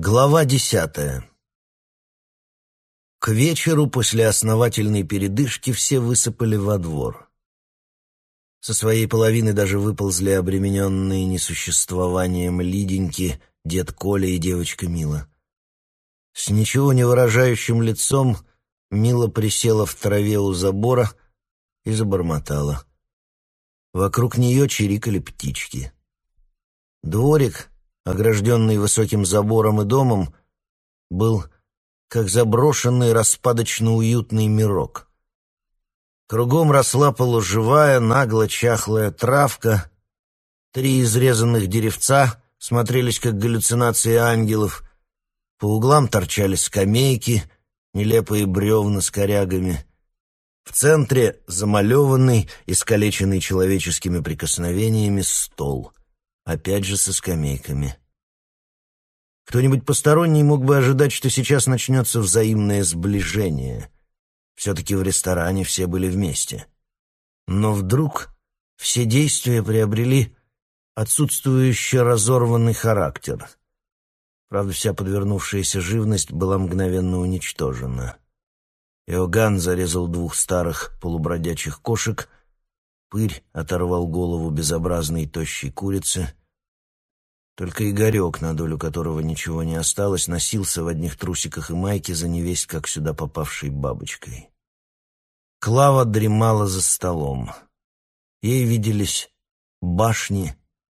Глава десятая К вечеру после основательной передышки все высыпали во двор. Со своей половины даже выползли обремененные несуществованием Лиденьки, дед Коля и девочка Мила. С ничего не выражающим лицом Мила присела в траве у забора и забормотала. Вокруг нее чирикали птички. Дворик огражденный высоким забором и домом, был как заброшенный распадочно-уютный мирок. Кругом росла полуживая, нагло чахлая травка, три изрезанных деревца смотрелись как галлюцинации ангелов, по углам торчали скамейки, нелепые бревна с корягами. В центре замалеванный, искалеченный человеческими прикосновениями стол — опять же со скамейками. Кто-нибудь посторонний мог бы ожидать, что сейчас начнется взаимное сближение. Все-таки в ресторане все были вместе. Но вдруг все действия приобрели отсутствующий разорванный характер. Правда, вся подвернувшаяся живность была мгновенно уничтожена. Иоганн зарезал двух старых полубродячих кошек, пырь оторвал голову безобразной тощей курицы, только Игорек, на долю которого ничего не осталось, носился в одних трусиках и майке за невесть, как сюда попавшей бабочкой. Клава дремала за столом. Ей виделись башни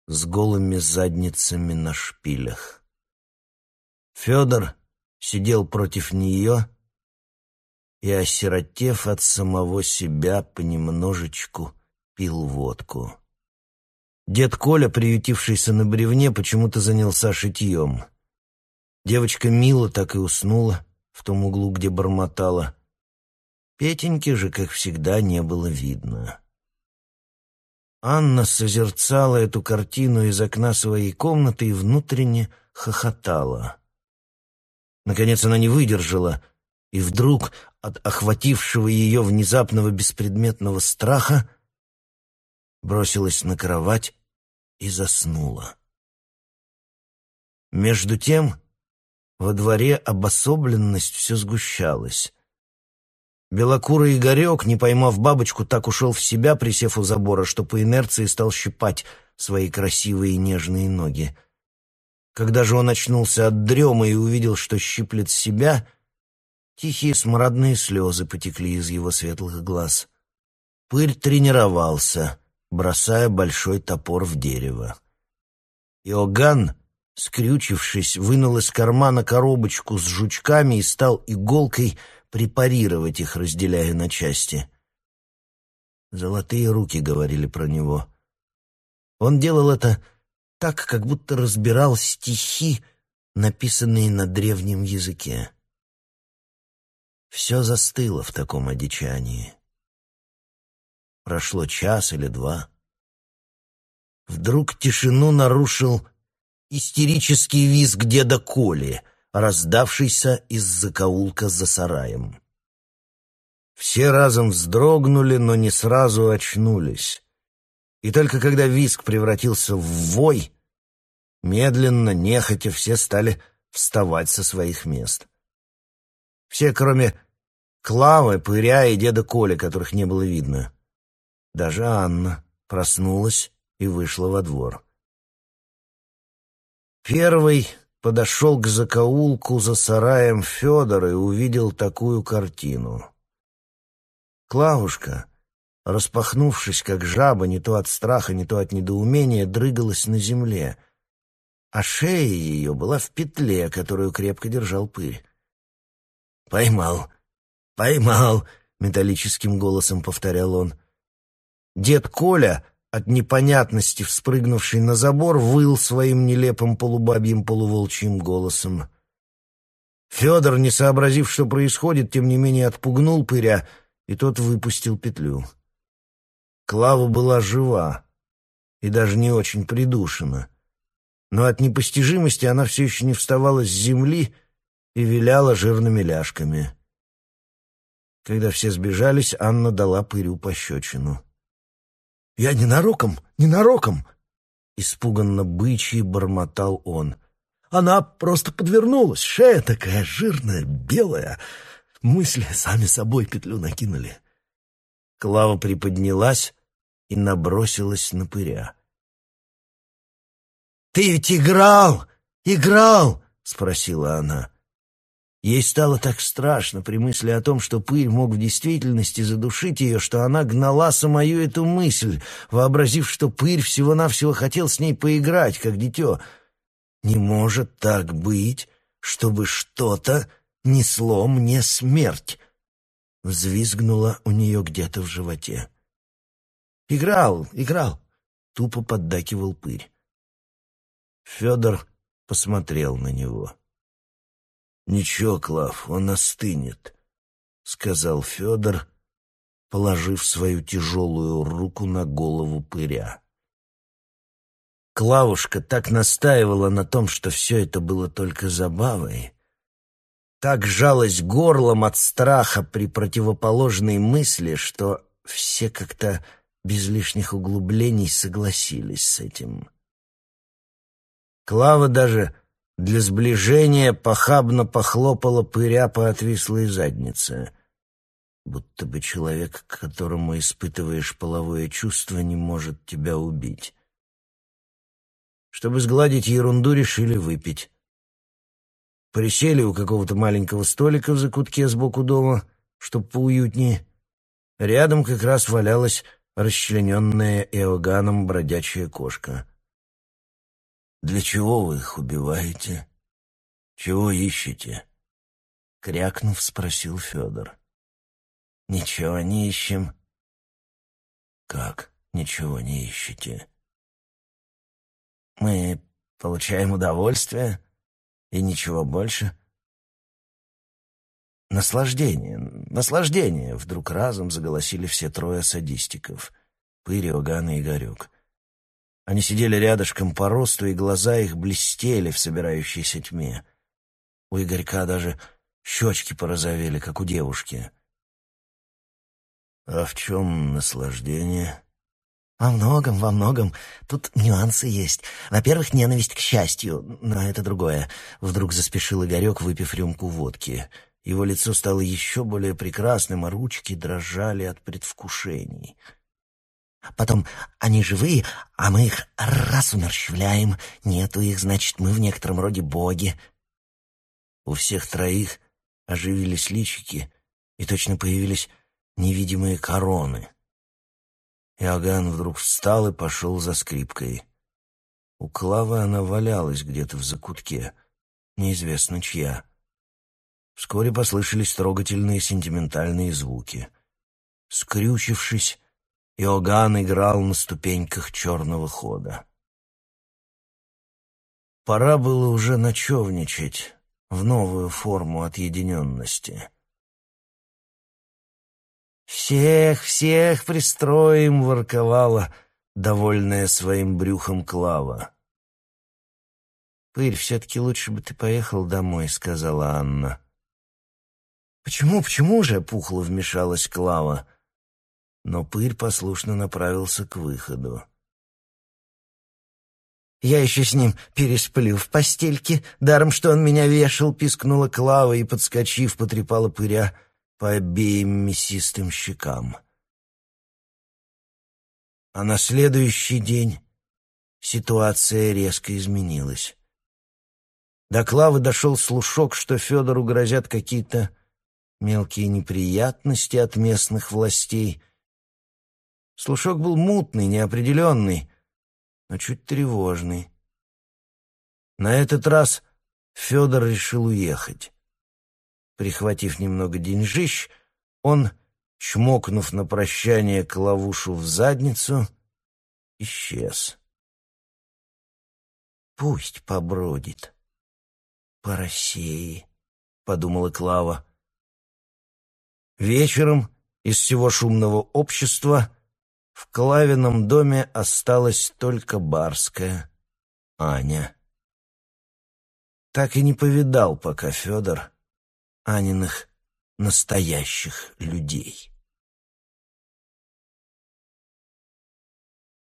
с голыми задницами на шпилях. Федор сидел против нее и, осиротев от самого себя, понемножечку пил водку. Дед Коля, приютившийся на бревне, почему-то занялся шитьем. Девочка Мила так и уснула в том углу, где бормотала. Петеньки же, как всегда, не было видно. Анна созерцала эту картину из окна своей комнаты и внутренне хохотала. Наконец она не выдержала, и вдруг от охватившего ее внезапного беспредметного страха бросилась на кровать и заснула. Между тем во дворе обособленность все сгущалась. Белокурый Игорек, не поймав бабочку, так ушел в себя, присев у забора, что по инерции стал щипать свои красивые нежные ноги. Когда же он очнулся от дрема и увидел, что щиплет себя, тихие смрадные слезы потекли из его светлых глаз. Пырь тренировался — бросая большой топор в дерево. Иоганн, скрючившись, вынул из кармана коробочку с жучками и стал иголкой препарировать их, разделяя на части. «Золотые руки», — говорили про него. Он делал это так, как будто разбирал стихи, написанные на древнем языке. Все застыло в таком одичании. Прошло час или два. Вдруг тишину нарушил истерический визг деда Коли, раздавшийся из закоулка за сараем. Все разом вздрогнули, но не сразу очнулись. И только когда визг превратился в вой, медленно, нехотя, все стали вставать со своих мест. Все, кроме Клавы, Пыря и деда Коли, которых не было видно. Даже Анна проснулась и вышла во двор. Первый подошел к закоулку за сараем Федор и увидел такую картину. Клавушка, распахнувшись, как жаба, не то от страха, не то от недоумения, дрыгалась на земле, а шея ее была в петле, которую крепко держал пырь. «Поймал! Поймал!» — металлическим голосом повторял он. Дед Коля, от непонятности вспрыгнувший на забор, выл своим нелепым полубабьим полуволчьим голосом. Федор, не сообразив, что происходит, тем не менее отпугнул пыря, и тот выпустил петлю. Клава была жива и даже не очень придушена, но от непостижимости она все еще не вставала с земли и виляла жирными ляжками. Когда все сбежались, Анна дала пырю пощечину. «Я ненароком, ненароком!» Испуганно бычий бормотал он. Она просто подвернулась. Шея такая жирная, белая. Мысли сами собой петлю накинули. Клава приподнялась и набросилась на пыря. «Ты ведь играл! Играл!» — спросила она. Ей стало так страшно при мысли о том, что пыль мог в действительности задушить ее, что она гнала самую эту мысль, вообразив, что пыль всего-навсего хотел с ней поиграть, как дитё. Не может так быть, чтобы что-то несло мне смерть. Взвизгнула у нее где-то в животе. «Играл, играл!» — тупо поддакивал пырь. Федор посмотрел на него. «Ничего, Клав, он остынет», — сказал Федор, положив свою тяжелую руку на голову пыря. Клавушка так настаивала на том, что все это было только забавой, так жалась горлом от страха при противоположной мысли, что все как-то без лишних углублений согласились с этим. Клава даже для сближения похабно похлопала пыря по отвислой заднице. Будто бы человек, к которому испытываешь половое чувство, не может тебя убить. Чтобы сгладить ерунду, решили выпить. Присели у какого-то маленького столика в закутке сбоку дома, чтоб поуютнее. Рядом как раз валялась расчлененная Эоганом бродячая кошка. «Для чего вы их убиваете? Чего ищете?» Крякнув, спросил Федор. «Ничего не ищем». «Как ничего не ищете?» «Мы получаем удовольствие и ничего больше». «Наслаждение, наслаждение!» — вдруг разом заголосили все трое садистиков — Пырь, Оган и Игорек. Они сидели рядышком по росту, и глаза их блестели в собирающейся тьме. У Игорька даже щечки порозовели, как у девушки. «А в чем наслаждение?» «Во многом, во многом. Тут нюансы есть. Во-первых, ненависть к счастью, но это другое». Вдруг заспешил Игорек, выпив рюмку водки. Его лицо стало еще более прекрасным, а ручки дрожали от предвкушений. Потом они живые, а мы их раз умерщвляем. Нету их, значит, мы в некотором роде боги. У всех троих оживились личики, и точно появились невидимые короны. Иоганн вдруг встал и пошел за скрипкой. У Клавы она валялась где-то в закутке, неизвестно чья. Вскоре послышались трогательные сентиментальные звуки. Скрючившись, Иоганн играл на ступеньках черного хода. Пора было уже ночевничать в новую форму отъединенности. «Всех, всех пристроим!» — ворковала, довольная своим брюхом Клава. «Пырь, все-таки лучше бы ты поехал домой», — сказала Анна. «Почему, почему же?» — пухло вмешалась Клава но пырь послушно направился к выходу. «Я еще с ним пересплю в постельке, даром что он меня вешал», — пискнула Клава и, подскочив, потрепала пыря по обеим мясистым щекам. А на следующий день ситуация резко изменилась. До Клавы дошел слушок, что Федору грозят какие-то мелкие неприятности от местных властей — Слушок был мутный, неопределенный, но чуть тревожный. На этот раз Федор решил уехать. Прихватив немного деньжищ, он, чмокнув на прощание Клавушу в задницу, исчез. «Пусть побродит по России», — подумала Клава. Вечером из всего шумного общества — в Клавином доме осталась только барская Аня. Так и не повидал пока Федор Аниных настоящих людей.